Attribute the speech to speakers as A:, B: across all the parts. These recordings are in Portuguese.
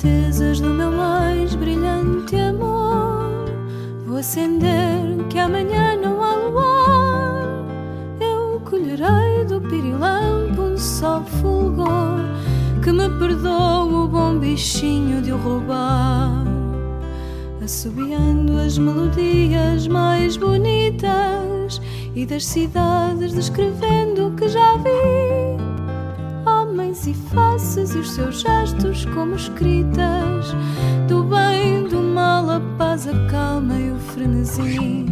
A: certezas do meu mais brilhante amor. Vou acender que amanhã não há luar. Eu colherei do pirilampo um só fulgor que me perdoe o bom bichinho de o roubar. Assobiando as melodias mais bonitas e das cidades descrevendo e os seus gestos como escritas do bem, do mal, a paz, a calma e o frenesi.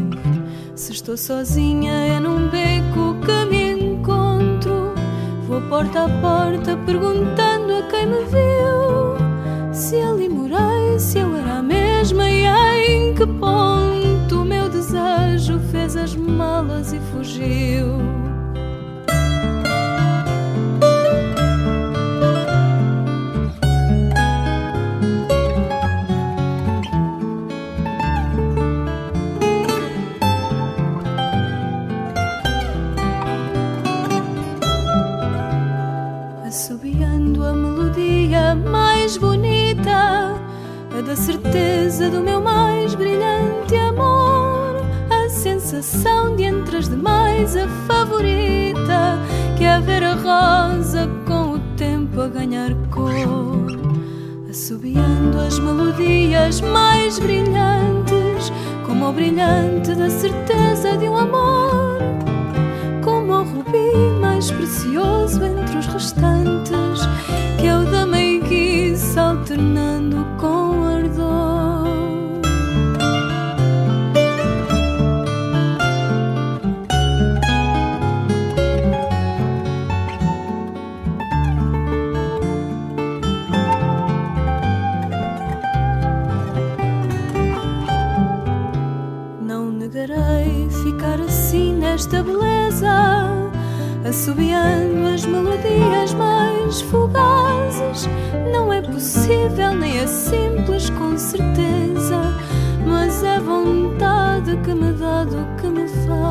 A: Se estou sozinha é num beco que me encontro, vou porta a porta perguntando a quem me viu se ali morei, se eu era a mesma e em que ponto o meu desejo fez as malas e fugiu. Assobiando a melodia mais bonita, a da certeza do meu mais brilhante amor, a sensação de entre as demais a favorita, que é ver a rosa com o tempo a ganhar cor, assobiando as melodias mais brilhantes, como o brilhante da certeza de um amor precioso entre os restantes, que é o da meiguice alternando com ardor. Não negarei ficar assim nesta beleza, assobiando as melodias mais fugazes. Não é possível, nem é simples, com certeza, mas é vontade que me dá do que me faz.